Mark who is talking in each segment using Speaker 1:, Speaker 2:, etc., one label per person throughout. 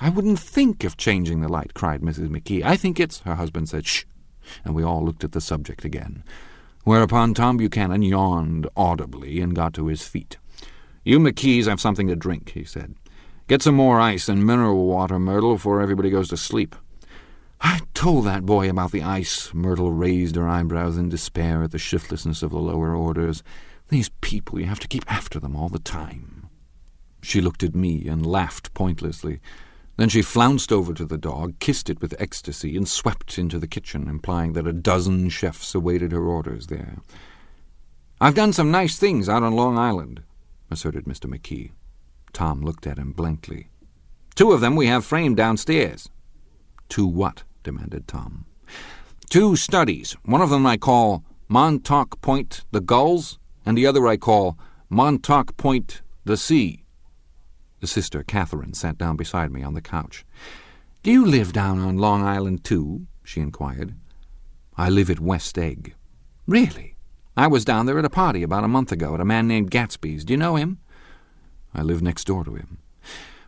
Speaker 1: I wouldn't think of changing the light, cried Mrs. McKee. I think it's... Her husband said, shh, and we all looked at the subject again. Whereupon Tom Buchanan yawned audibly and got to his feet. You McKees have something to drink, he said. Get some more ice and mineral water, Myrtle, before everybody goes to sleep. I told that boy about the ice. Myrtle raised her eyebrows in despair at the shiftlessness of the lower orders. These people, you have to keep after them all the time. She looked at me and laughed pointlessly. Then she flounced over to the dog, kissed it with ecstasy, and swept into the kitchen, implying that a dozen chefs awaited her orders there. I've done some nice things out on Long Island, asserted Mr. McKee. Tom looked at him blankly. Two of them we have framed downstairs. Two what? demanded Tom. Two studies. One of them I call Montauk Point the Gulls, and the other I call Montauk Point the Sea. The sister, Catherine, sat down beside me on the couch. Do you live down on Long Island, too? she inquired. I live at West Egg. Really? I was down there at a party about a month ago at a man named Gatsby's. Do you know him? I live next door to him.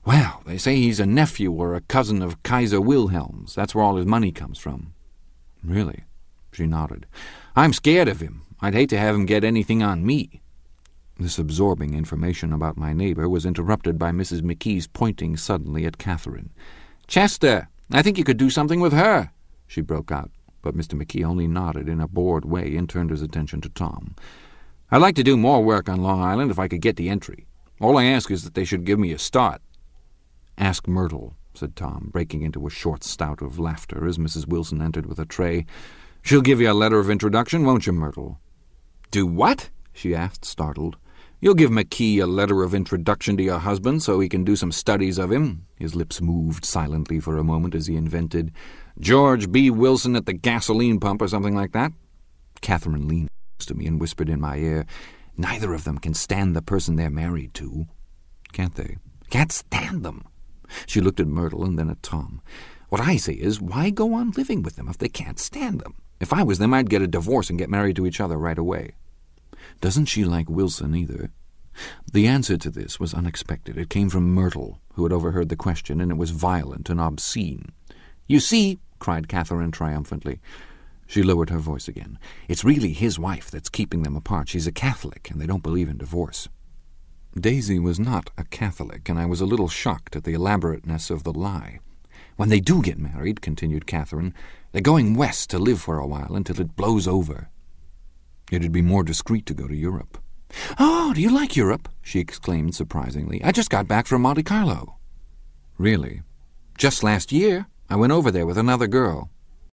Speaker 1: Well, they say he's a nephew or a cousin of Kaiser Wilhelm's. That's where all his money comes from. Really? She nodded. I'm scared of him. I'd hate to have him get anything on me. This absorbing information about my neighbor was interrupted by Mrs. McKee's pointing suddenly at Catherine. Chester, I think you could do something with her, she broke out, but Mr. McKee only nodded in a bored way and turned his attention to Tom. I'd like to do more work on Long Island if I could get the entry. All I ask is that they should give me a start. Ask Myrtle, said Tom, breaking into a short spout of laughter as Mrs. Wilson entered with a tray. She'll give you a letter of introduction, won't you, Myrtle? Do what? she asked, startled. You'll give McKee a letter of introduction to your husband so he can do some studies of him? His lips moved silently for a moment as he invented George B. Wilson at the gasoline pump or something like that. Catherine leaned close to me and whispered in my ear, Neither of them can stand the person they're married to. Can't they? Can't stand them. She looked at Myrtle and then at Tom. What I say is, why go on living with them if they can't stand them? If I was them, I'd get a divorce and get married to each other right away. Doesn't she like Wilson either? The answer to this was unexpected. It came from Myrtle, who had overheard the question, and it was violent and obscene. You see, cried Catherine triumphantly. She lowered her voice again. It's really his wife that's keeping them apart. She's a Catholic, and they don't believe in divorce. Daisy was not a Catholic, and I was a little shocked at the elaborateness of the lie. When they do get married, continued Catherine, they're going west to live for a while until it blows over. It'd be more discreet to go to Europe. Oh, do you like Europe? she exclaimed surprisingly. I just got back from Monte Carlo. Really? Just last year. I went over there with another girl.